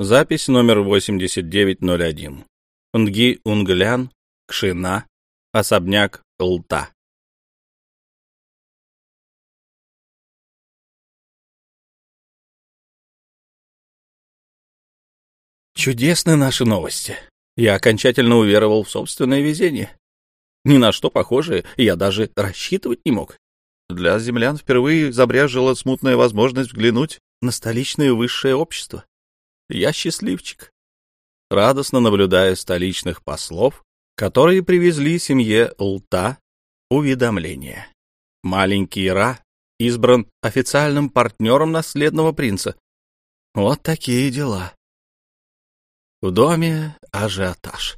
Запись номер 8901. Нги Унглян, Кшина, особняк Лта. Чудесны наши новости. Я окончательно уверовал в собственное везение. Ни на что похожее я даже рассчитывать не мог. Для землян впервые забряжила смутная возможность взглянуть на столичное высшее общество. Я счастливчик. Радостно наблюдая столичных послов, которые привезли семье Лта уведомление. Маленький Ра избран официальным партнером наследного принца. Вот такие дела. В доме ажиотаж.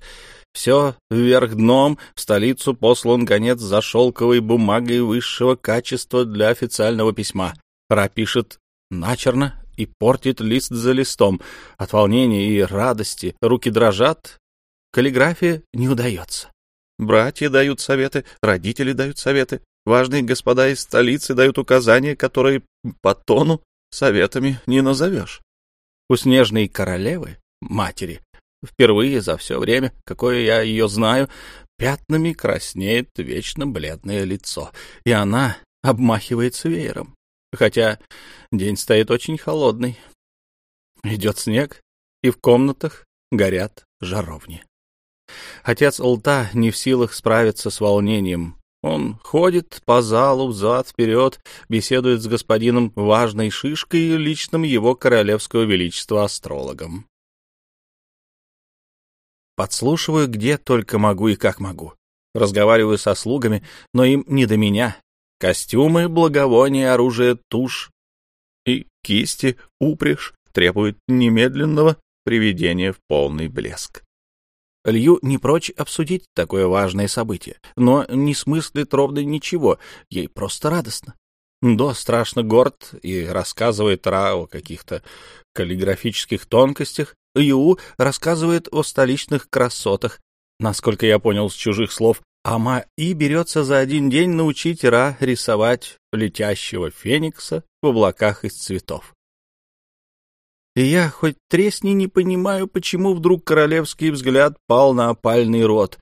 Все вверх дном, в столицу послан гонец за шелковой бумагой высшего качества для официального письма. Ра пишет начерно и портит лист за листом. От волнения и радости руки дрожат, каллиграфия не удается. Братья дают советы, родители дают советы, важные господа из столицы дают указания, которые по тону советами не назовешь. У снежной королевы, матери, впервые за все время, какое я ее знаю, пятнами краснеет вечно бледное лицо, и она обмахивается веером хотя день стоит очень холодный. Идет снег, и в комнатах горят жаровни. Отец Улта не в силах справиться с волнением. Он ходит по залу взад-вперед, беседует с господином важной шишкой личным его королевского величества астрологом. Подслушиваю, где только могу и как могу. Разговариваю со слугами, но им не до меня. Костюмы, благовония, оружие, тушь и кисти, упряжь требуют немедленного приведения в полный блеск. Лью не прочь обсудить такое важное событие, но не смыслит ровно ничего, ей просто радостно. До страшно горд и рассказывает Ра о каких-то каллиграфических тонкостях, Ю рассказывает о столичных красотах. Насколько я понял с чужих слов, Ама И берется за один день научить Ра рисовать летящего феникса в облаках из цветов. И я хоть тресни не понимаю, почему вдруг королевский взгляд пал на опальный рот,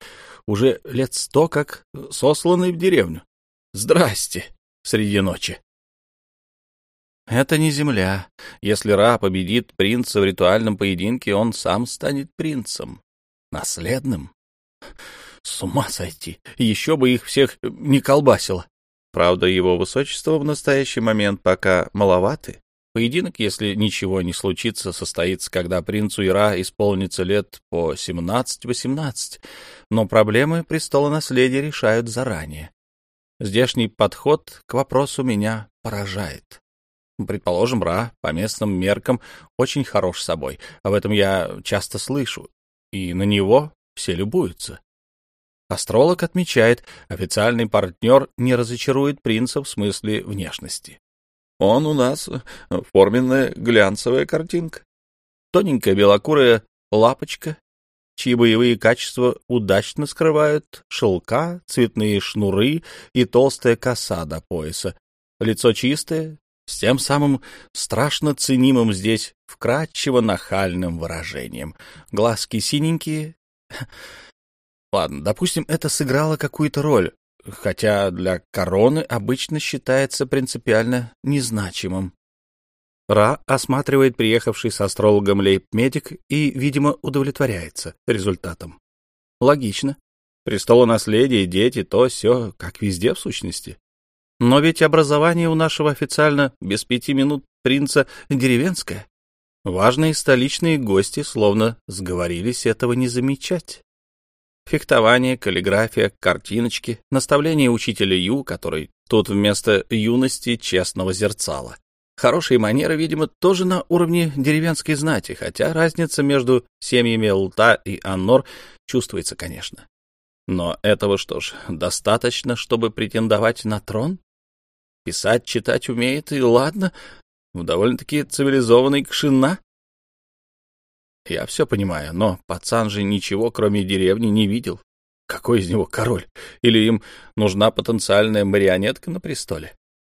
уже лет сто как сосланный в деревню. Здрасте, среди ночи. Это не земля. Если Ра победит принца в ритуальном поединке, он сам станет принцем, наследным. С ума сойти! Еще бы их всех не колбасило. Правда, его высочество в настоящий момент пока маловаты. Поединок, если ничего не случится, состоится, когда принцу Ира исполнится лет по 17-18, но проблемы престола наследия решают заранее. Здешний подход к вопросу меня поражает. Предположим, Ра по местным меркам очень хорош собой, об этом я часто слышу, и на него все любуются. Астролог отмечает, официальный партнер не разочарует принца в смысле внешности. Он у нас форменная глянцевая картинка. Тоненькая белокурая лапочка, чьи боевые качества удачно скрывают шелка, цветные шнуры и толстая коса до пояса. Лицо чистое, с тем самым страшно ценимым здесь вкрадчиво нахальным выражением. Глазки синенькие, Ладно, допустим, это сыграло какую-то роль, хотя для короны обычно считается принципиально незначимым. Ра осматривает приехавший с астрологом лейб-медик и, видимо, удовлетворяется результатом. Логично. Престолонаследие, дети, то все, как везде в сущности. Но ведь образование у нашего официально без пяти минут принца деревенское. Важные столичные гости словно сговорились этого не замечать. Фехтование, каллиграфия, картиночки, наставление учителя Ю, который тут вместо юности честного зерцала. Хорошие манеры, видимо, тоже на уровне деревенской знати, хотя разница между семьями Лта и Аннор чувствуется, конечно. Но этого что ж, достаточно, чтобы претендовать на трон? Писать, читать умеет, и ладно, в довольно-таки цивилизованной Кшина. Я все понимаю, но пацан же ничего, кроме деревни, не видел. Какой из него король? Или им нужна потенциальная марионетка на престоле?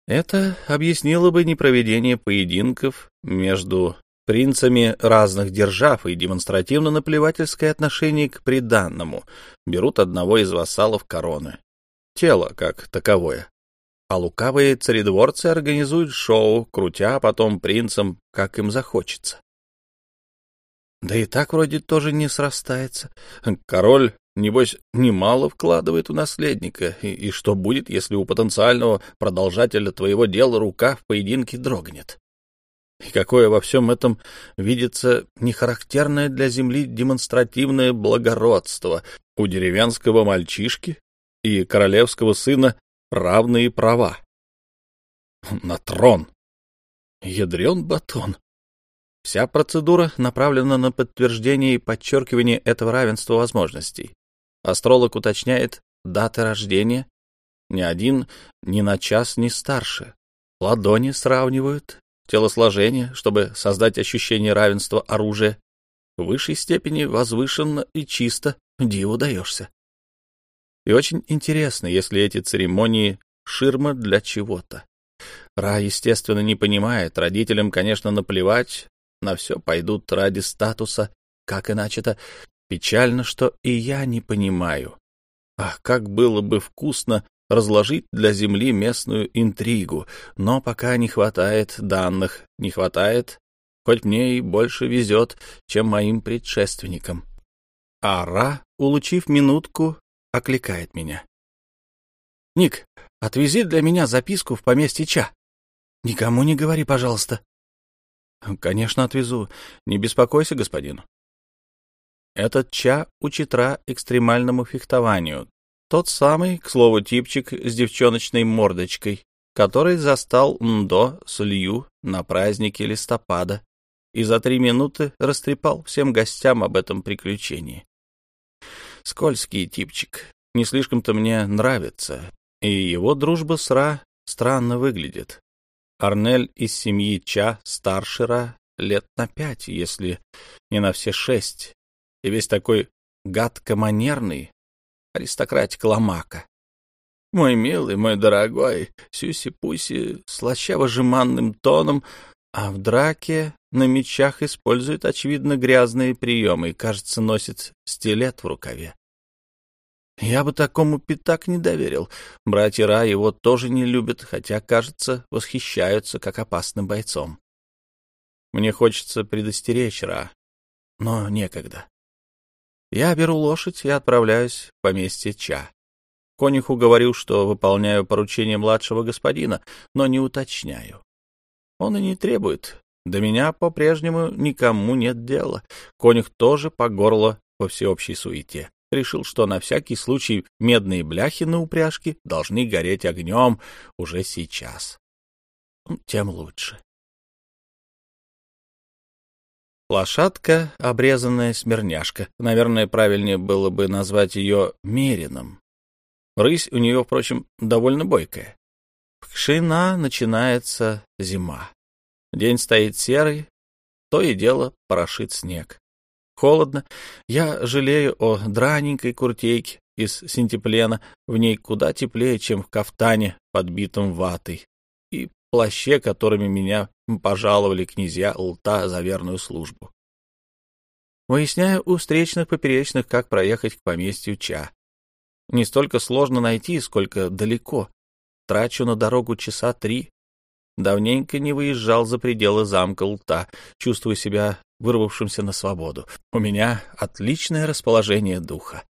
Это объяснило бы непроведение поединков между принцами разных держав и демонстративно-наплевательское отношение к приданному. Берут одного из вассалов короны. Тело как таковое. А лукавые царедворцы организуют шоу, крутя потом принцам, как им захочется. Да и так вроде тоже не срастается. Король, небось, немало вкладывает в наследника. И, и что будет, если у потенциального продолжателя твоего дела рука в поединке дрогнет? И какое во всем этом видится нехарактерное для земли демонстративное благородство у деревенского мальчишки и королевского сына равные права. На трон. Ядрен батон. Вся процедура направлена на подтверждение и подчеркивание этого равенства возможностей. Астролог уточняет даты рождения. Ни один ни на час не старше. Ладони сравнивают, телосложение, чтобы создать ощущение равенства оружия. В высшей степени возвышенно и чисто диву даешься. И очень интересно, если эти церемонии — ширма для чего-то. Ра, естественно, не понимает. Родителям, конечно, наплевать, на все пойдут ради статуса, как иначе-то. Печально, что и я не понимаю. Ах, как было бы вкусно разложить для Земли местную интригу, но пока не хватает данных, не хватает, хоть мне и больше везет, чем моим предшественникам. Ара, улучив минутку, окликает меня. — Ник, отвези для меня записку в поместье Ча. Никому не говори, пожалуйста. — Конечно, отвезу. Не беспокойся, господин. Этот Ча учит Ра экстремальному фехтованию. Тот самый, к слову, типчик с девчоночной мордочкой, который застал Мдо с Лью на празднике листопада и за три минуты растрепал всем гостям об этом приключении. Скользкий типчик, не слишком-то мне нравится, и его дружба с Ра странно выглядит. Арнель из семьи Ча старше Ра лет на пять, если не на все шесть, и весь такой гадко-манерный, аристократик Ламака. Мой милый, мой дорогой, Сюси-Пуси слащаво-жеманным тоном, а в драке на мечах использует, очевидно, грязные приемы и, кажется, носит стилет в рукаве. Я бы такому пятак не доверил. Братья Ра его тоже не любят, хотя, кажется, восхищаются как опасным бойцом. Мне хочется предостеречь Ра, но некогда. Я беру лошадь и отправляюсь в поместье Ча. Конюху говорю, что выполняю поручение младшего господина, но не уточняю. Он и не требует. До меня по-прежнему никому нет дела. Конюх тоже по горло во всеобщей суете решил, что на всякий случай медные бляхи на упряжке должны гореть огнем уже сейчас. Ну, тем лучше. Лошадка — обрезанная смирняшка. Наверное, правильнее было бы назвать ее мерином. Рысь у нее, впрочем, довольно бойкая. В Кшина начинается зима. День стоит серый, то и дело порошит снег холодно. Я жалею о драненькой куртейке из синтеплена, в ней куда теплее, чем в кафтане, подбитом ватой, и плаще, которыми меня пожаловали князья Лта за верную службу. Выясняю у встречных поперечных, как проехать к поместью Ча. Не столько сложно найти, сколько далеко. Трачу на дорогу часа три. Давненько не выезжал за пределы замка Лта, чувствую себя вырвавшимся на свободу. У меня отличное расположение духа.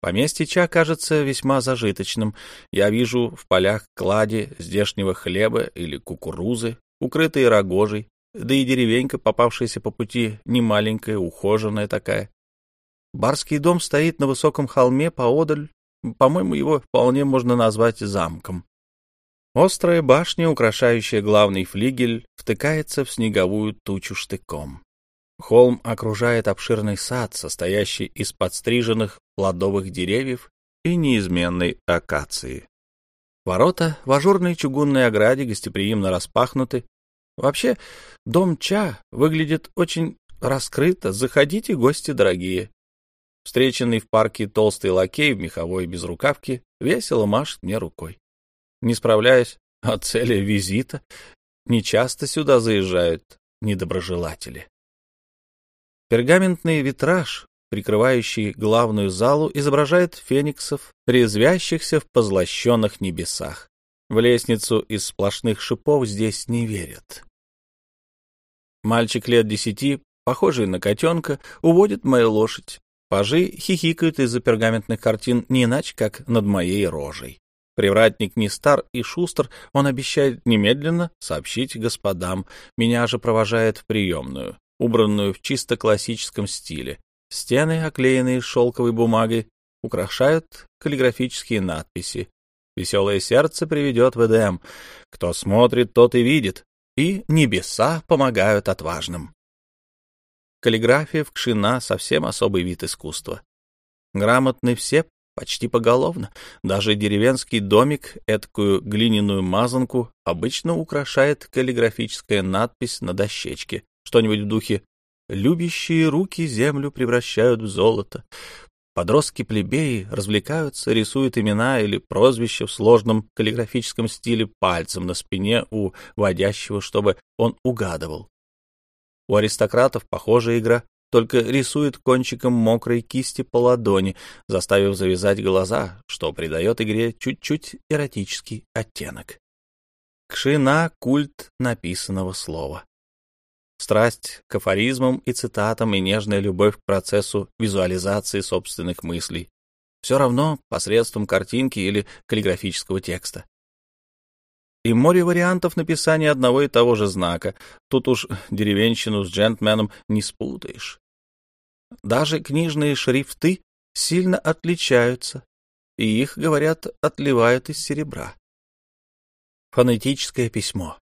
Поместье Ча кажется весьма зажиточным. Я вижу в полях клади здешнего хлеба или кукурузы, укрытые рогожей, да и деревенька, попавшаяся по пути, немаленькая, ухоженная такая. Барский дом стоит на высоком холме поодаль. По-моему, его вполне можно назвать замком. Острая башня, украшающая главный флигель, втыкается в снеговую тучу штыком. Холм окружает обширный сад, состоящий из подстриженных плодовых деревьев и неизменной акации. Ворота в ажурной чугунной ограде гостеприимно распахнуты. Вообще, дом Ча выглядит очень раскрыто. Заходите, гости дорогие. Встреченный в парке толстый лакей в меховой безрукавке весело машет мне рукой не справляясь о цели визита, нечасто сюда заезжают. недоброжелатели. Пергаментный витраж, прикрывающий главную залу, изображает фениксов, резвящихся в позлощенных небесах. В лестницу из сплошных шипов здесь не верят. Мальчик лет десяти, похожий на котенка, уводит мою лошадь. Пажи хихикают из-за пергаментных картин не иначе, как над моей рожей. Привратник не стар и шустр, он обещает немедленно сообщить господам. Меня же провожает в приемную, убранную в чисто классическом стиле. Стены, оклеенные шелковой бумагой, украшают каллиграфические надписи. Веселое сердце приведет в Эдем. Кто смотрит, тот и видит. И небеса помогают отважным. Каллиграфия в Кшина — совсем особый вид искусства. Грамотны все почти поголовно. Даже деревенский домик, эткую глиняную мазанку, обычно украшает каллиграфическая надпись на дощечке. Что-нибудь в духе «Любящие руки землю превращают в золото». Подростки-плебеи развлекаются, рисуют имена или прозвища в сложном каллиграфическом стиле пальцем на спине у водящего, чтобы он угадывал. У аристократов похожая игра, только рисует кончиком мокрой кисти по ладони, заставив завязать глаза, что придает игре чуть-чуть эротический оттенок. Кшина — культ написанного слова. Страсть к афоризмам и цитатам и нежная любовь к процессу визуализации собственных мыслей. Все равно посредством картинки или каллиграфического текста и море вариантов написания одного и того же знака. Тут уж деревенщину с джентльменом не спутаешь. Даже книжные шрифты сильно отличаются, и их, говорят, отливают из серебра. Фонетическое письмо.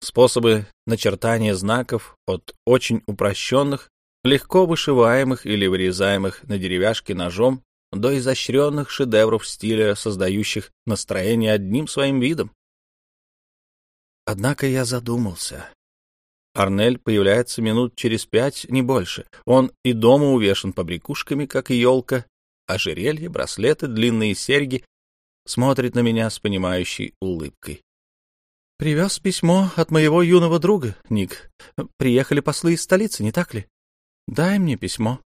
Способы начертания знаков от очень упрощенных, легко вышиваемых или вырезаемых на деревяшке ножом, до изощренных шедевров стиля, создающих настроение одним своим видом. Однако я задумался. Арнель появляется минут через пять, не больше. Он и дома увешан побрякушками, как елка, ожерелье, браслеты, длинные серьги. Смотрит на меня с понимающей улыбкой. «Привез письмо от моего юного друга, Ник. Приехали послы из столицы, не так ли? Дай мне письмо».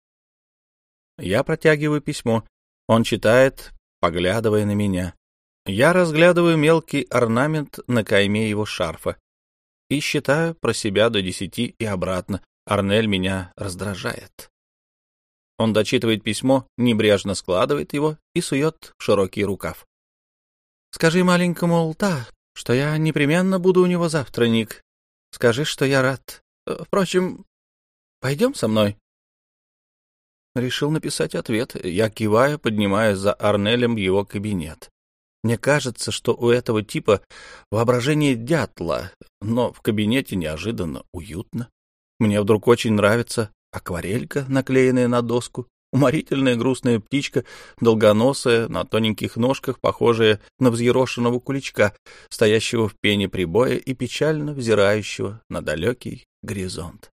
Я протягиваю письмо. Он читает, поглядывая на меня. Я разглядываю мелкий орнамент на кайме его шарфа и считаю про себя до десяти и обратно. Арнель меня раздражает. Он дочитывает письмо, небрежно складывает его и сует в широкий рукав. «Скажи маленькому Лта, что я непременно буду у него завтра, Ник. Скажи, что я рад. Впрочем, пойдем со мной». Решил написать ответ. Я киваю, поднимаясь за Арнелем в его кабинет. Мне кажется, что у этого типа воображение дятла, но в кабинете неожиданно уютно. Мне вдруг очень нравится акварелька, наклеенная на доску, уморительная грустная птичка, долгоносая, на тоненьких ножках, похожая на взъерошенного куличка, стоящего в пене прибоя и печально взирающего на далекий горизонт.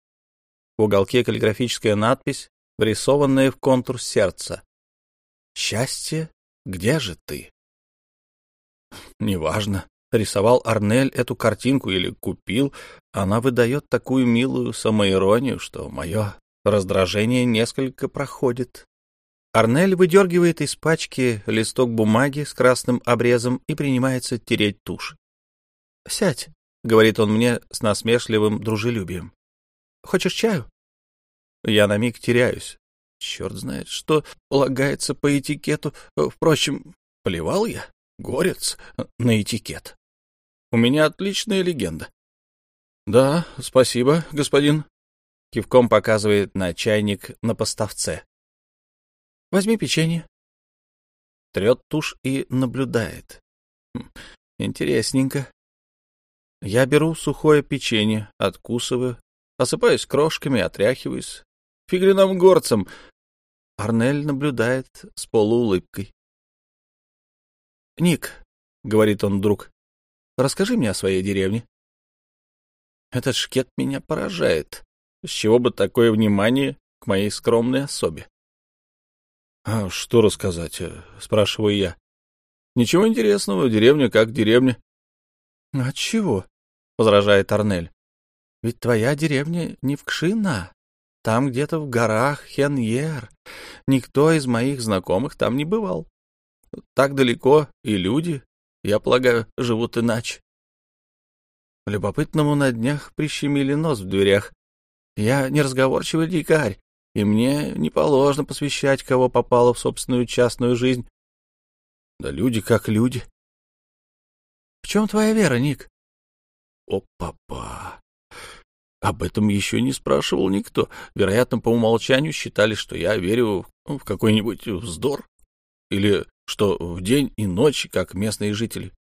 В уголке каллиграфическая надпись, врисованная в контур сердца. «Счастье, где же ты?» Неважно, рисовал Арнель эту картинку или купил, она выдает такую милую самоиронию, что мое раздражение несколько проходит. Арнель выдергивает из пачки листок бумаги с красным обрезом и принимается тереть тушь. — Сядь, — говорит он мне с насмешливым дружелюбием. — Хочешь чаю? Я на миг теряюсь. Черт знает, что полагается по этикету. Впрочем, плевал я. Горец на этикет. У меня отличная легенда. — Да, спасибо, господин. Кивком показывает на чайник на поставце. — Возьми печенье. Трет тушь и наблюдает. Хм, интересненько. Я беру сухое печенье, откусываю, осыпаюсь крошками, отряхиваюсь. Фиглиным горцем. Арнель наблюдает с полуулыбкой. — Ник, — говорит он вдруг, — расскажи мне о своей деревне. Этот шкет меня поражает. С чего бы такое внимание к моей скромной особе? — А что рассказать? — спрашиваю я. — Ничего интересного, деревня как деревня. — А чего? — возражает Арнель. Ведь твоя деревня не в Кшина, там где-то в горах Хеньер. Никто из моих знакомых там не бывал. Так далеко и люди, я полагаю, живут иначе. Любопытному на днях прищемили нос в дверях. Я неразговорчивый дикарь, и мне не положено посвящать, кого попало в собственную частную жизнь. Да люди как люди. В чем твоя вера, Ник? О, папа! Об этом еще не спрашивал никто. Вероятно, по умолчанию считали, что я верю в какой-нибудь вздор. Или что в день и ночь, как местные жители.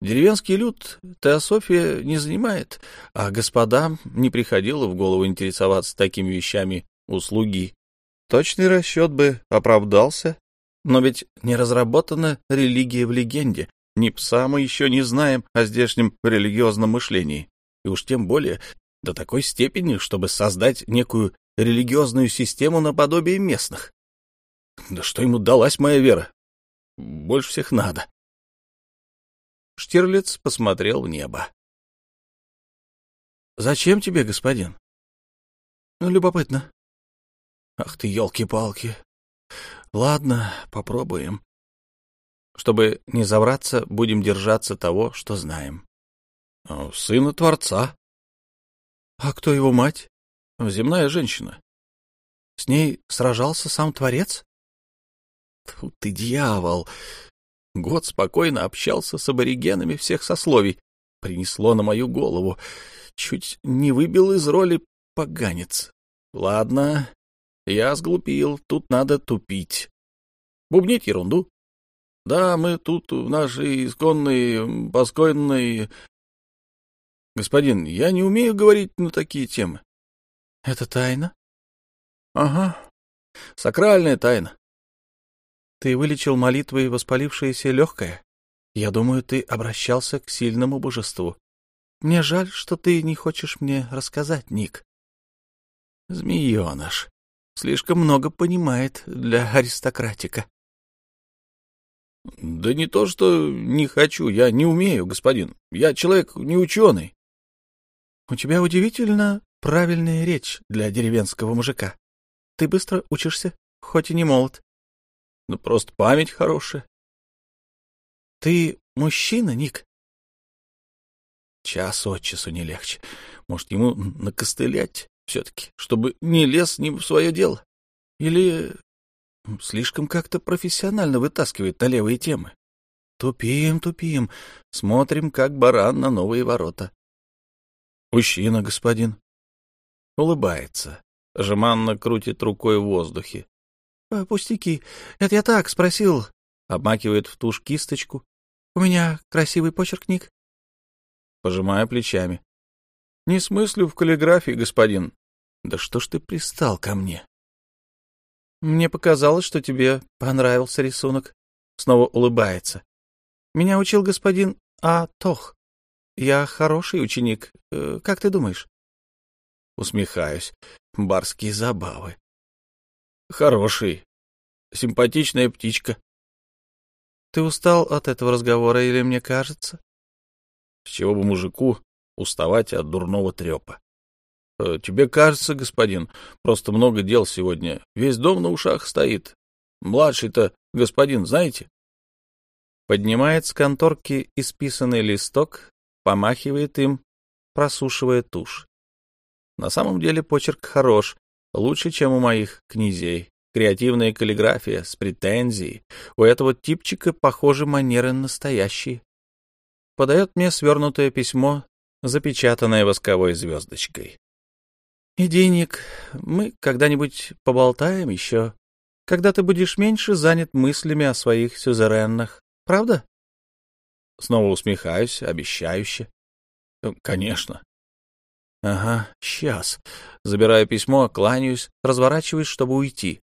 Деревенский люд теософия не занимает, а господам не приходило в голову интересоваться такими вещами услуги. Точный расчет бы оправдался, но ведь не разработана религия в легенде, ни пса мы еще не знаем о здешнем религиозном мышлении, и уж тем более до такой степени, чтобы создать некую религиозную систему наподобие местных. Да что ему далась моя вера? Больше всех надо. Штирлиц посмотрел в небо. — Зачем тебе, господин? — Любопытно. — Ах ты, елки-палки. Ладно, попробуем. Чтобы не завраться, будем держаться того, что знаем. — Сына Творца. — А кто его мать? — Земная женщина. — С ней сражался сам Творец? — Тьфу ты, дьявол! Год спокойно общался с аборигенами всех сословий. Принесло на мою голову. Чуть не выбил из роли поганец. Ладно, я сглупил, тут надо тупить. Бубнить ерунду. Да, мы тут в нашей исконной, поскойной... Господин, я не умею говорить на такие темы. Это тайна? Ага, сакральная тайна. Ты вылечил молитвой воспалившееся легкое? Я думаю, ты обращался к сильному божеству. Мне жаль, что ты не хочешь мне рассказать, Ник. Змееныш. Слишком много понимает для аристократика. Да не то, что не хочу, я не умею, господин. Я человек не ученый. У тебя удивительно правильная речь для деревенского мужика. Ты быстро учишься, хоть и не молод. Ну, просто память хорошая. Ты мужчина, Ник? Час от часу не легче. Может, ему накостылять все-таки, чтобы не лез не в свое дело? Или слишком как-то профессионально вытаскивает на левые темы? Тупим, тупим, смотрим, как баран на новые ворота. Мужчина, господин. Улыбается, жеманно крутит рукой в воздухе. Э, — Пустяки. Это я так спросил. Обмакивает в тушь кисточку. — У меня красивый почерк, Ник. Пожимаю плечами. — Не смыслю в каллиграфии, господин. Да что ж ты пристал ко мне? Мне показалось, что тебе понравился рисунок. Снова улыбается. Меня учил господин А. Тох. Я хороший ученик. Э, как ты думаешь? Усмехаюсь. Барские забавы. Хороший. Симпатичная птичка. Ты устал от этого разговора или мне кажется? С чего бы мужику уставать от дурного трепа? Э, тебе кажется, господин, просто много дел сегодня. Весь дом на ушах стоит. Младший-то господин, знаете? Поднимает с конторки исписанный листок, помахивает им, просушивая тушь. На самом деле почерк хорош, Лучше, чем у моих князей. Креативная каллиграфия с претензией. У этого типчика, похоже, манеры настоящие. Подает мне свернутое письмо, запечатанное восковой звездочкой. «Иди, Ник, мы когда-нибудь поболтаем еще, когда ты будешь меньше занят мыслями о своих сюзеренных, правда?» Снова усмехаюсь, обещающе. «Конечно. Ага, сейчас. Забираю письмо, кланяюсь, разворачиваюсь, чтобы уйти.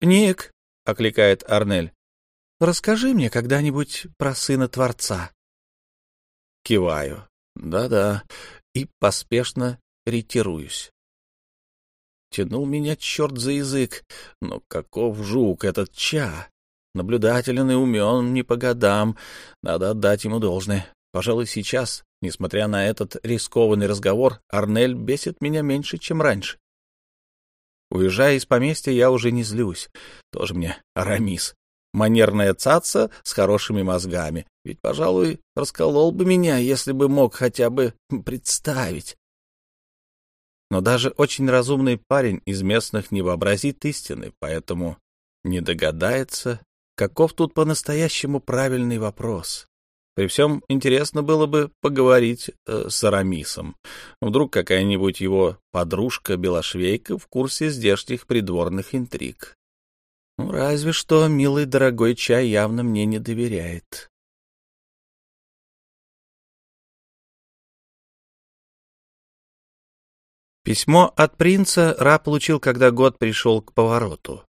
«Ник», — окликает Арнель, — «расскажи мне когда-нибудь про сына Творца». Киваю. Да-да. И поспешно ретируюсь. Тянул меня черт за язык. Но каков жук этот Ча! Наблюдателен и умен не по годам. Надо отдать ему должное. Пожалуй, сейчас, несмотря на этот рискованный разговор, Арнель бесит меня меньше, чем раньше. Уезжая из поместья, я уже не злюсь. Тоже мне Арамис. Манерная цаца с хорошими мозгами. Ведь, пожалуй, расколол бы меня, если бы мог хотя бы представить. Но даже очень разумный парень из местных не вообразит истины, поэтому не догадается, каков тут по-настоящему правильный вопрос. При всем интересно было бы поговорить э, с Арамисом. Вдруг какая-нибудь его подружка-белошвейка в курсе здешних придворных интриг. Ну, разве что милый дорогой чай явно мне не доверяет. Письмо от принца Ра получил, когда год пришел к повороту.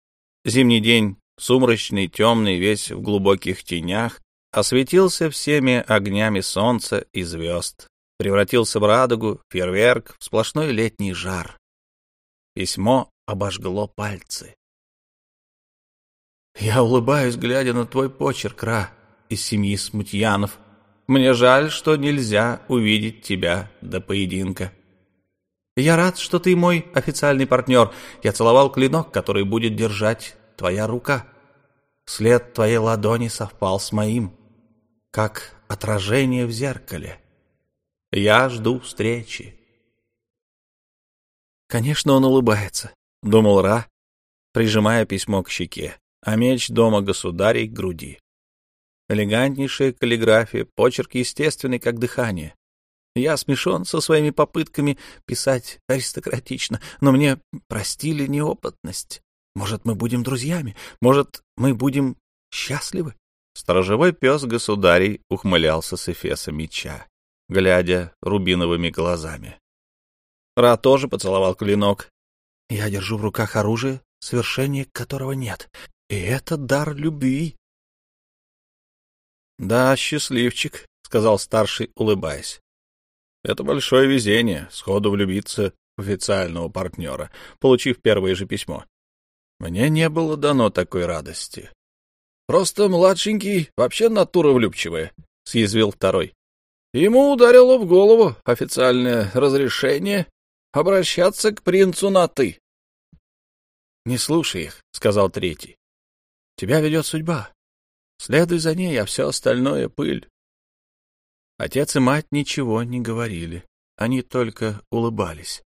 Зимний день, сумрачный, темный, весь в глубоких тенях, осветился всеми огнями солнца и звезд, превратился в радугу, фейерверк, в сплошной летний жар. Письмо обожгло пальцы. «Я улыбаюсь, глядя на твой почерк, Ра, из семьи Смутьянов. Мне жаль, что нельзя увидеть тебя до поединка. Я рад, что ты мой официальный партнер. Я целовал клинок, который будет держать твоя рука. След твоей ладони совпал с моим как отражение в зеркале. Я жду встречи. Конечно, он улыбается, — думал Ра, прижимая письмо к щеке, а меч дома государей к груди. Элегантнейшая каллиграфия, почерк естественный, как дыхание. Я смешон со своими попытками писать аристократично, но мне простили неопытность. Может, мы будем друзьями? Может, мы будем счастливы? Сторожевой пес государей ухмылялся с эфеса меча, глядя рубиновыми глазами. Ра тоже поцеловал клинок. «Я держу в руках оружие, совершения которого нет, и это дар любви». «Да, счастливчик», — сказал старший, улыбаясь. «Это большое везение, сходу влюбиться в официального партнера, получив первое же письмо. Мне не было дано такой радости. Просто младшенький вообще натура влюбчивая, — съязвил второй. Ему ударило в голову официальное разрешение обращаться к принцу на «ты». — Не слушай их, — сказал третий. — Тебя ведет судьба. Следуй за ней, а все остальное — пыль. Отец и мать ничего не говорили, они только улыбались.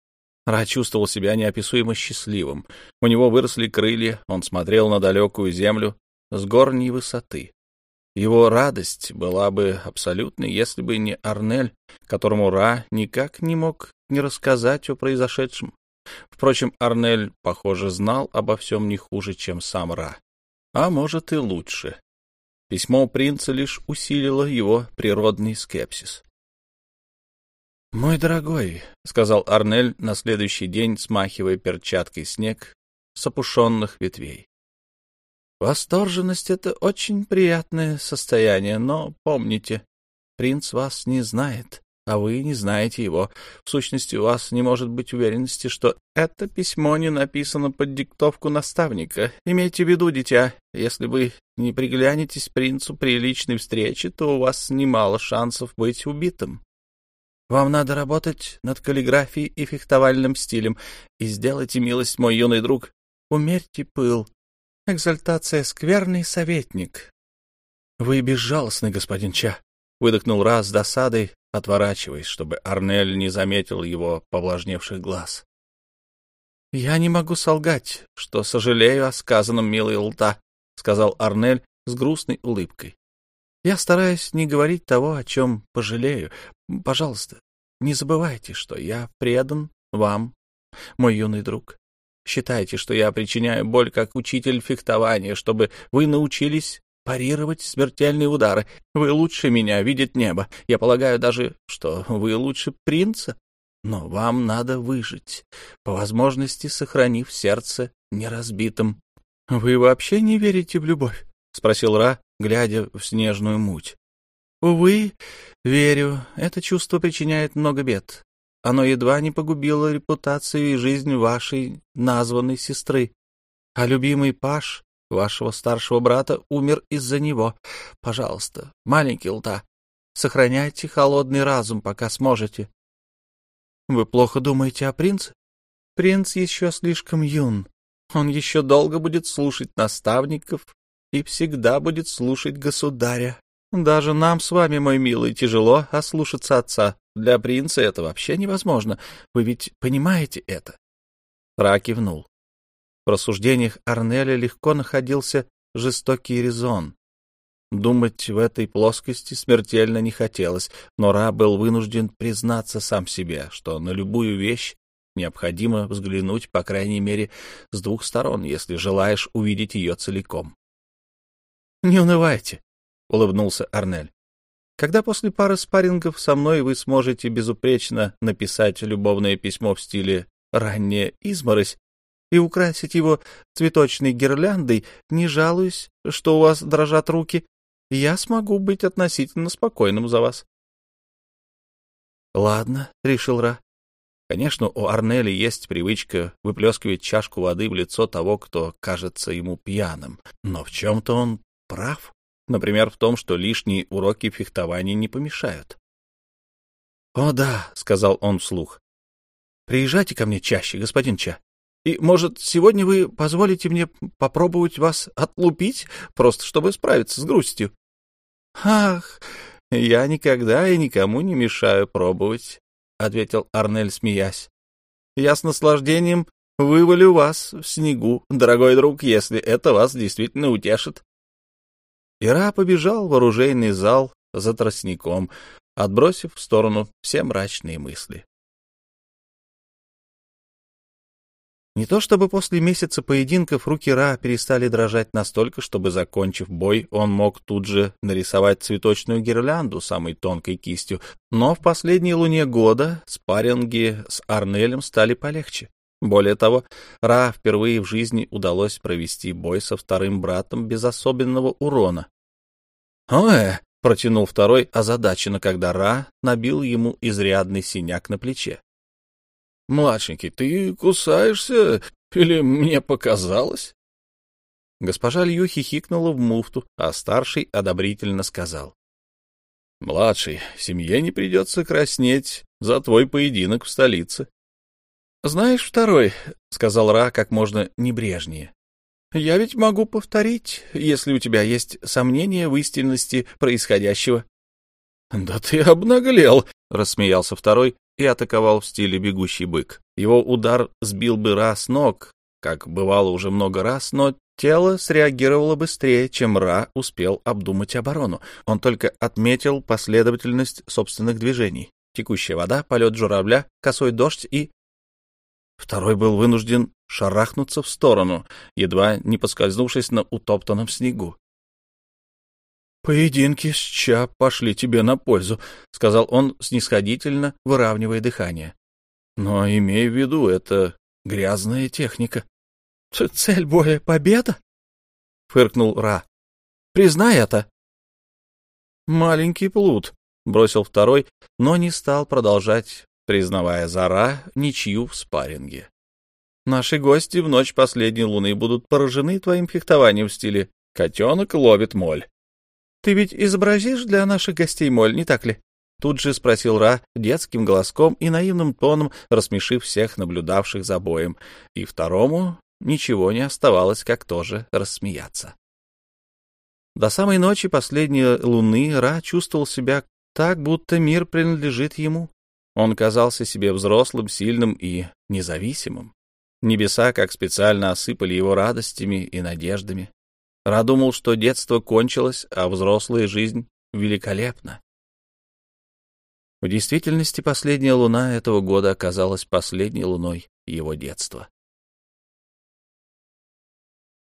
Ра чувствовал себя неописуемо счастливым. У него выросли крылья, он смотрел на далекую землю, с горней высоты. Его радость была бы абсолютной, если бы не Арнель, которому Ра никак не мог не рассказать о произошедшем. Впрочем, Арнель, похоже, знал обо всем не хуже, чем сам Ра. А может и лучше. Письмо принца лишь усилило его природный скепсис. «Мой дорогой», — сказал Арнель на следующий день, смахивая перчаткой снег с опушенных ветвей. Восторженность — это очень приятное состояние, но помните, принц вас не знает, а вы не знаете его. В сущности, у вас не может быть уверенности, что это письмо не написано под диктовку наставника. Имейте в виду, дитя, если вы не приглянетесь принцу при личной встрече, то у вас немало шансов быть убитым. Вам надо работать над каллиграфией и фехтовальным стилем, и сделайте милость, мой юный друг, умерьте пыл, Экзальтация — скверный советник. — Вы безжалостный, господин Ча, — выдохнул раз с досадой, отворачиваясь, чтобы Арнель не заметил его повлажневших глаз. — Я не могу солгать, что сожалею о сказанном, милый Лта, — сказал Арнель с грустной улыбкой. — Я стараюсь не говорить того, о чем пожалею. Пожалуйста, не забывайте, что я предан вам, мой юный друг. Считайте, что я причиняю боль как учитель фехтования, чтобы вы научились парировать смертельные удары. Вы лучше меня видит небо. Я полагаю даже, что вы лучше принца. Но вам надо выжить, по возможности сохранив сердце неразбитым. — Вы вообще не верите в любовь? — спросил Ра, глядя в снежную муть. — Увы, верю. Это чувство причиняет много бед. Оно едва не погубило репутацию и жизнь вашей названной сестры. А любимый Паш, вашего старшего брата, умер из-за него. Пожалуйста, маленький Лта, сохраняйте холодный разум, пока сможете. Вы плохо думаете о принце? Принц еще слишком юн. Он еще долго будет слушать наставников и всегда будет слушать государя. Даже нам с вами, мой милый, тяжело ослушаться отца. Для принца это вообще невозможно. Вы ведь понимаете это?» Ра кивнул. В рассуждениях Арнеля легко находился жестокий резон. Думать в этой плоскости смертельно не хотелось, но Ра был вынужден признаться сам себе, что на любую вещь необходимо взглянуть, по крайней мере, с двух сторон, если желаешь увидеть ее целиком. «Не унывайте», — улыбнулся Арнель. «Когда после пары спаррингов со мной вы сможете безупречно написать любовное письмо в стиле «ранняя изморозь» и украсить его цветочной гирляндой, не жалуюсь, что у вас дрожат руки, я смогу быть относительно спокойным за вас. — Ладно, — решил Ра. Конечно, у Арнели есть привычка выплескивать чашку воды в лицо того, кто кажется ему пьяным, но в чем-то он прав. Например, в том, что лишние уроки фехтования не помешают. — О да, — сказал он вслух. — Приезжайте ко мне чаще, господин Ча. И, может, сегодня вы позволите мне попробовать вас отлупить, просто чтобы справиться с грустью? — Ах, я никогда и никому не мешаю пробовать, — ответил Арнель, смеясь. — Я с наслаждением вывалю вас в снегу, дорогой друг, если это вас действительно утешит. Ира побежал в оружейный зал за тростником, отбросив в сторону все мрачные мысли. Не то чтобы после месяца поединков руки Ра перестали дрожать настолько, чтобы, закончив бой, он мог тут же нарисовать цветочную гирлянду самой тонкой кистью, но в последней луне года спарринги с Арнелем стали полегче. Более того, Ра впервые в жизни удалось провести бой со вторым братом без особенного урона. «Ой!» — протянул второй озадаченно, когда Ра набил ему изрядный синяк на плече. Младшенький, ты кусаешься или мне показалось? Госпожа Лью хихикнула в муфту, а старший одобрительно сказал. — Младший, семье не придется краснеть за твой поединок в столице. — Знаешь, второй, — сказал Ра как можно небрежнее, — я ведь могу повторить, если у тебя есть сомнения в истинности происходящего. — Да ты обнаглел, — рассмеялся второй и атаковал в стиле бегущий бык. Его удар сбил бы Ра с ног, как бывало уже много раз, но тело среагировало быстрее, чем Ра успел обдумать оборону. Он только отметил последовательность собственных движений. Текущая вода, полет журавля, косой дождь и... Второй был вынужден шарахнуться в сторону, едва не поскользнувшись на утоптанном снегу. «Поединки с Ча пошли тебе на пользу», — сказал он, снисходительно выравнивая дыхание. «Но имей в виду, это грязная техника». «Цель боя — победа?» — фыркнул Ра. «Признай это». «Маленький плут», — бросил второй, но не стал продолжать, признавая за Ра ничью в спарринге. «Наши гости в ночь последней луны будут поражены твоим фехтованием в стиле «котенок ловит моль». Ты ведь изобразишь для наших гостей моль, не так ли? Тут же спросил Ра детским голоском и наивным тоном, рассмешив всех наблюдавших за боем, и второму ничего не оставалось, как тоже рассмеяться. До самой ночи последней луны Ра чувствовал себя так, будто мир принадлежит ему. Он казался себе взрослым, сильным и независимым. Небеса как специально осыпали его радостями и надеждами. Ра думал, что детство кончилось, а взрослая жизнь великолепна. В действительности последняя луна этого года оказалась последней луной его детства.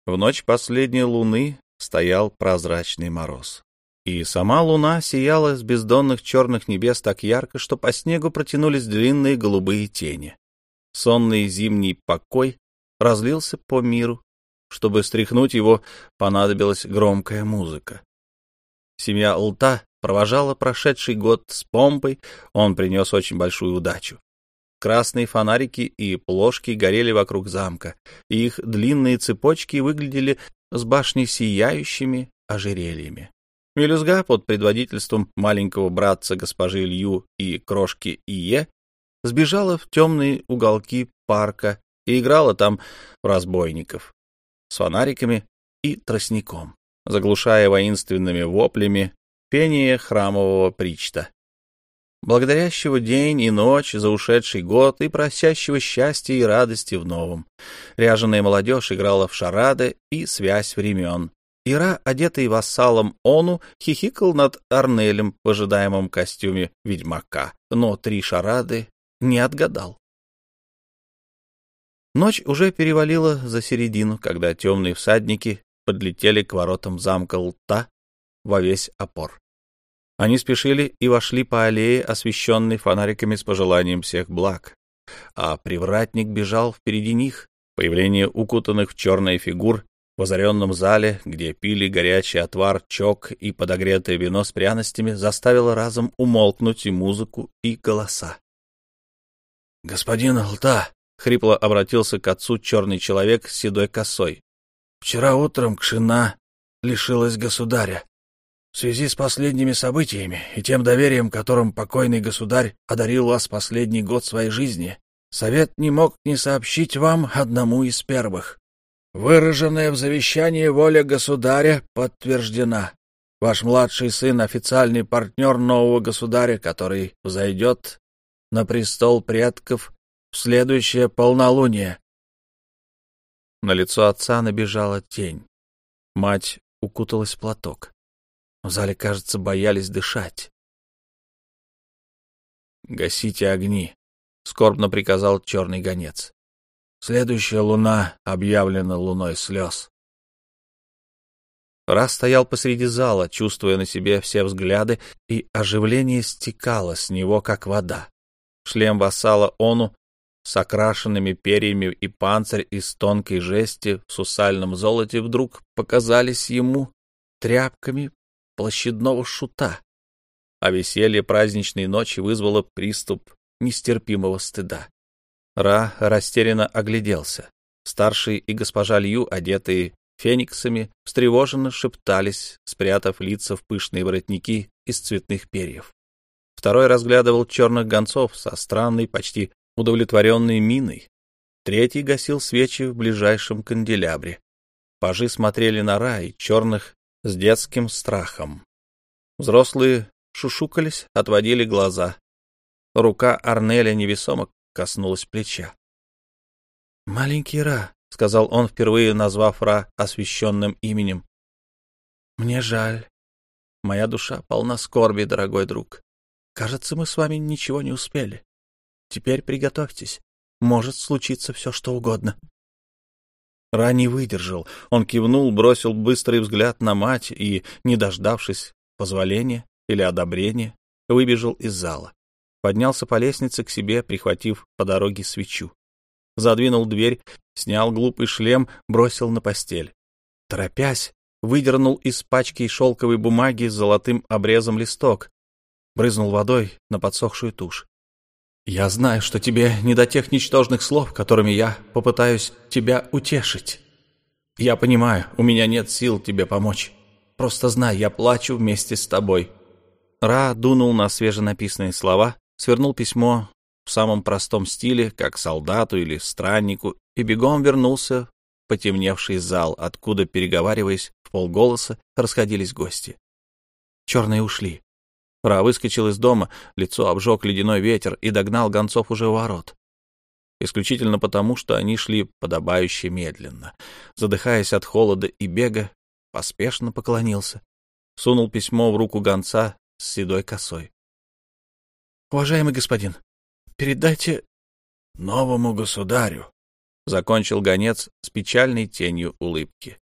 В ночь последней луны стоял прозрачный мороз. И сама луна сияла с бездонных черных небес так ярко, что по снегу протянулись длинные голубые тени. Сонный зимний покой разлился по миру, чтобы стряхнуть его, понадобилась громкая музыка. Семья Лта провожала прошедший год с помпой, он принес очень большую удачу. Красные фонарики и плошки горели вокруг замка, и их длинные цепочки выглядели с башни сияющими ожерельями. Мелюзга под предводительством маленького братца госпожи Лью и крошки Ие сбежала в темные уголки парка и играла там в разбойников с фонариками и тростником, заглушая воинственными воплями пение храмового причта, благодарящего день и ночь за ушедший год и просящего счастья и радости в новом. Ряженая молодежь играла в шарады и связь времен, Ира, одетый вассалом Ону, хихикал над Арнелем в ожидаемом костюме ведьмака, но три шарады не отгадал. Ночь уже перевалила за середину, когда темные всадники подлетели к воротам замка Лта во весь опор. Они спешили и вошли по аллее, освещенной фонариками с пожеланием всех благ, а привратник бежал впереди них. Появление укутанных в черные фигур в озаренном зале, где пили горячий отвар, чок и подогретое вино с пряностями, заставило разом умолкнуть и музыку, и голоса. — Господин Алта! — хрипло обратился к отцу черный человек с седой косой. — Вчера утром Кшина лишилась государя. В связи с последними событиями и тем доверием, которым покойный государь одарил вас последний год своей жизни, совет не мог не сообщить вам одному из первых. Выраженная в завещании воля государя подтверждена. Ваш младший сын — официальный партнер нового государя, который взойдет на престол предков в следующее полнолуние. На лицо отца набежала тень. Мать укуталась в платок. В зале, кажется, боялись дышать. «Гасите огни», — скорбно приказал черный гонец. Следующая луна объявлена луной слез. Раз стоял посреди зала, чувствуя на себе все взгляды, и оживление стекало с него, как вода. Шлем вассала Ону с окрашенными перьями и панцирь из тонкой жести в сусальном золоте вдруг показались ему тряпками площадного шута, а веселье праздничной ночи вызвало приступ нестерпимого стыда. Ра растерянно огляделся. Старший и госпожа Лью, одетые фениксами, встревоженно шептались, спрятав лица в пышные воротники из цветных перьев. Второй разглядывал черных гонцов со странной, почти удовлетворенной миной. Третий гасил свечи в ближайшем канделябре. Пажи смотрели на рай, черных с детским страхом. Взрослые шушукались, отводили глаза. Рука Арнеля невесомо коснулась плеча. «Маленький Ра», — сказал он, впервые назвав Ра освященным именем. «Мне жаль. Моя душа полна скорби, дорогой друг. Кажется, мы с вами ничего не успели. Теперь приготовьтесь. Может случиться все, что угодно». Ра не выдержал. Он кивнул, бросил быстрый взгляд на мать и, не дождавшись позволения или одобрения, выбежал из зала поднялся по лестнице к себе, прихватив по дороге свечу. Задвинул дверь, снял глупый шлем, бросил на постель. Торопясь, выдернул из пачки шелковой бумаги с золотым обрезом листок, брызнул водой на подсохшую тушь. «Я знаю, что тебе не до тех ничтожных слов, которыми я попытаюсь тебя утешить. Я понимаю, у меня нет сил тебе помочь. Просто знай, я плачу вместе с тобой». Ра дунул на свеженаписанные слова, свернул письмо в самом простом стиле, как солдату или страннику, и бегом вернулся в потемневший зал, откуда, переговариваясь в полголоса, расходились гости. Черные ушли. Ра выскочил из дома, лицо обжег ледяной ветер и догнал гонцов уже у ворот. Исключительно потому, что они шли подобающе медленно. Задыхаясь от холода и бега, поспешно поклонился. Сунул письмо в руку гонца с седой косой. Уважаемый господин, передайте новому государю, — закончил гонец с печальной тенью улыбки.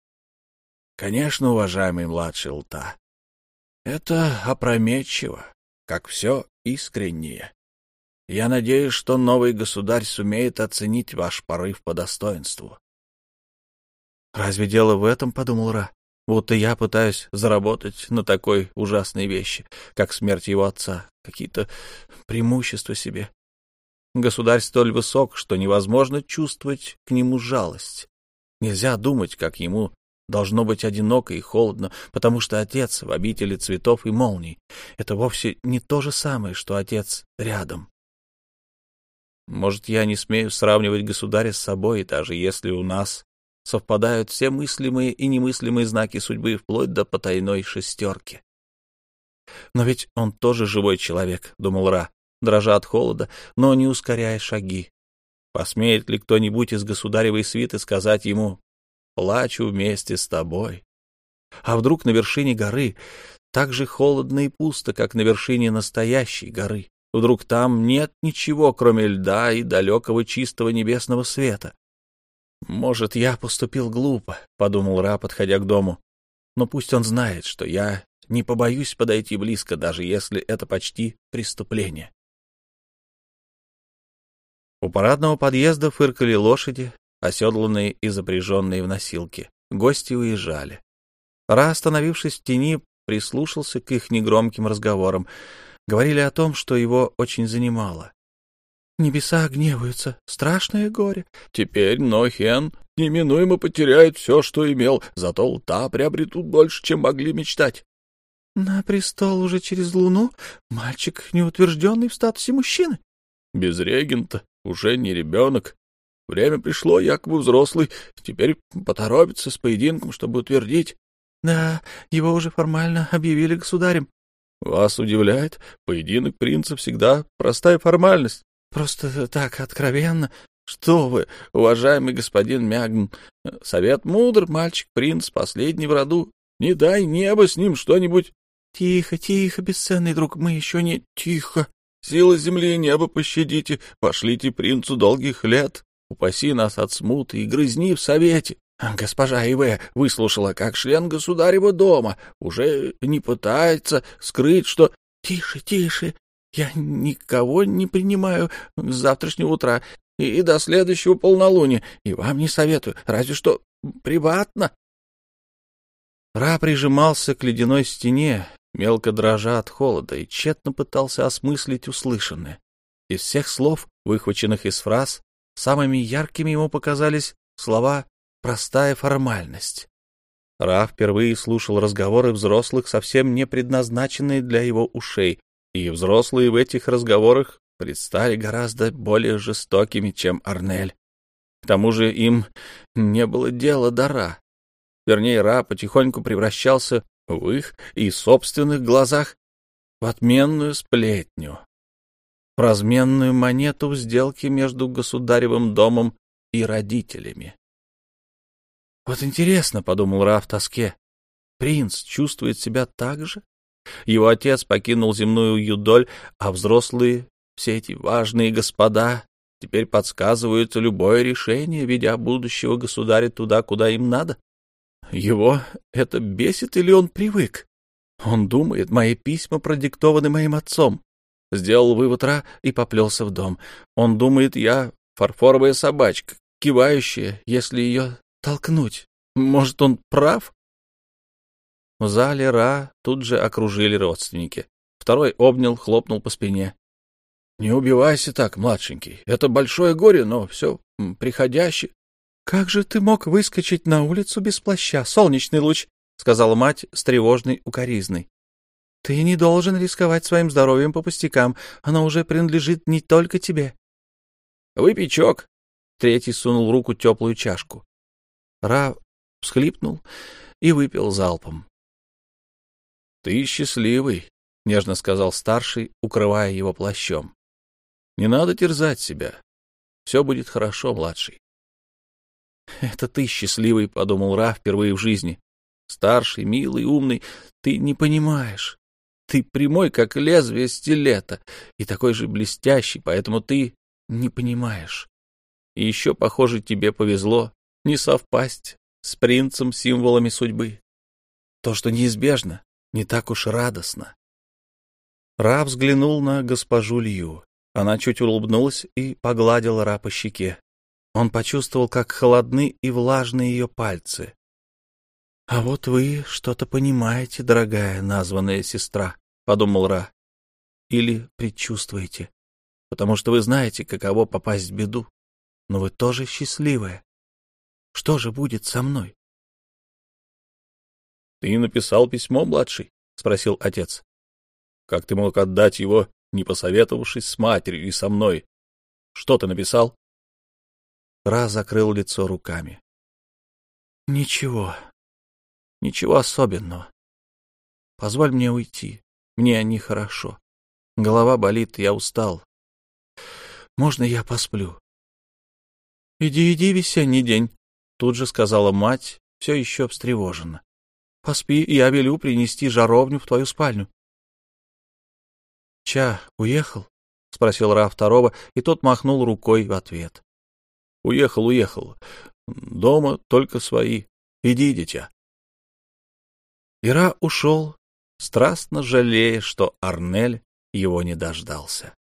— Конечно, уважаемый младший Лта, это опрометчиво, как все искреннее. Я надеюсь, что новый государь сумеет оценить ваш порыв по достоинству. — Разве дело в этом, — подумал Ра, вот и я пытаюсь заработать на такой ужасной вещи, как смерть его отца, какие-то преимущества себе. Государь столь высок, что невозможно чувствовать к нему жалость. Нельзя думать, как ему должно быть одиноко и холодно, потому что отец в обители цветов и молний. Это вовсе не то же самое, что отец рядом. Может, я не смею сравнивать государя с собой, даже если у нас совпадают все мыслимые и немыслимые знаки судьбы вплоть до потайной шестерки. Но ведь он тоже живой человек, — думал Ра, дрожа от холода, но не ускоряя шаги. Посмеет ли кто-нибудь из государевой свиты сказать ему «плачу вместе с тобой»? А вдруг на вершине горы так же холодно и пусто, как на вершине настоящей горы? Вдруг там нет ничего, кроме льда и далекого чистого небесного света? «Может, я поступил глупо», — подумал Ра, подходя к дому. «Но пусть он знает, что я не побоюсь подойти близко, даже если это почти преступление». У парадного подъезда фыркали лошади, оседланные и запряженные в носилки. Гости уезжали. Ра, остановившись в тени, прислушался к их негромким разговорам. Говорили о том, что его очень занимало. Небеса гневаются. Страшное горе. Теперь Нохен неминуемо потеряет все, что имел, зато Лта приобретут больше, чем могли мечтать. На престол уже через луну мальчик, неутвержденный в статусе мужчины. Без регента уже не ребенок. Время пришло, якобы взрослый, теперь поторопится с поединком, чтобы утвердить. Да, его уже формально объявили государем. Вас удивляет? Поединок принца всегда простая формальность. Просто так откровенно. Что вы, уважаемый господин Мягн, совет мудр, мальчик-принц, последний в роду. Не дай небо с ним что-нибудь. Тихо, тихо, бесценный друг, мы еще не... Тихо. Силы земли и неба пощадите, пошлите принцу долгих лет. Упаси нас от смуты и грызни в совете. Госпожа Иве выслушала, как член государева дома, уже не пытается скрыть, что... Тише, тише, я никого не принимаю с завтрашнего утра и до следующего полнолуния, и вам не советую, разве что приватно. Ра прижимался к ледяной стене, мелко дрожа от холода, и тщетно пытался осмыслить услышанное. Из всех слов, выхваченных из фраз, самыми яркими ему показались слова «простая формальность». Ра впервые слушал разговоры взрослых, совсем не предназначенные для его ушей, и взрослые в этих разговорах предстали гораздо более жестокими, чем Арнель. К тому же им не было дела до Ра. Вернее, Ра потихоньку превращался в их и собственных глазах в отменную сплетню, в разменную монету в сделке между государевым домом и родителями. «Вот интересно», — подумал Ра в тоске, — «принц чувствует себя так же?» Его отец покинул земную юдоль, а взрослые, все эти важные господа, теперь подсказывают любое решение, ведя будущего государя туда, куда им надо. Его это бесит или он привык? Он думает, мои письма продиктованы моим отцом. Сделал вывод Ра и поплелся в дом. Он думает, я фарфоровая собачка, кивающая, если ее толкнуть. Может, он прав? В зале Ра тут же окружили родственники. Второй обнял, хлопнул по спине. — Не убивайся так, младшенький. Это большое горе, но все приходящее. — Как же ты мог выскочить на улицу без плаща, солнечный луч? — сказала мать с тревожной укоризной. — Ты не должен рисковать своим здоровьем по пустякам. Оно уже принадлежит не только тебе. — Выпей чок. Третий сунул руку теплую чашку. Ра всхлипнул и выпил залпом. — Ты счастливый, — нежно сказал старший, укрывая его плащом. — Не надо терзать себя. Все будет хорошо, младший. — Это ты счастливый, — подумал Ра впервые в жизни. Старший, милый, умный, ты не понимаешь. Ты прямой, как лезвие стилета, и такой же блестящий, поэтому ты не понимаешь. И еще, похоже, тебе повезло не совпасть с принцем символами судьбы. То, что неизбежно, не так уж радостно. Ра взглянул на госпожу Лью. Она чуть улыбнулась и погладила Ра по щеке. Он почувствовал, как холодны и влажны ее пальцы. — А вот вы что-то понимаете, дорогая названная сестра, — подумал Ра. — Или предчувствуете, потому что вы знаете, каково попасть в беду. Но вы тоже счастливая. Что же будет со мной? — Ты написал письмо, младший? — спросил отец. — Как ты мог отдать его, не посоветовавшись с матерью и со мной? Что ты написал? Ра закрыл лицо руками. — Ничего. Ничего особенного. Позволь мне уйти. Мне нехорошо. Голова болит, я устал. Можно я посплю? — Иди, иди, весенний день, — тут же сказала мать, все еще встревоженно. — Поспи, я велю принести жаровню в твою спальню. — Ча уехал? — спросил Ра второго, и тот махнул рукой в ответ. — Уехал, уехал. Дома только свои. Иди, дитя. Ира ушел, страстно жалея, что Арнель его не дождался.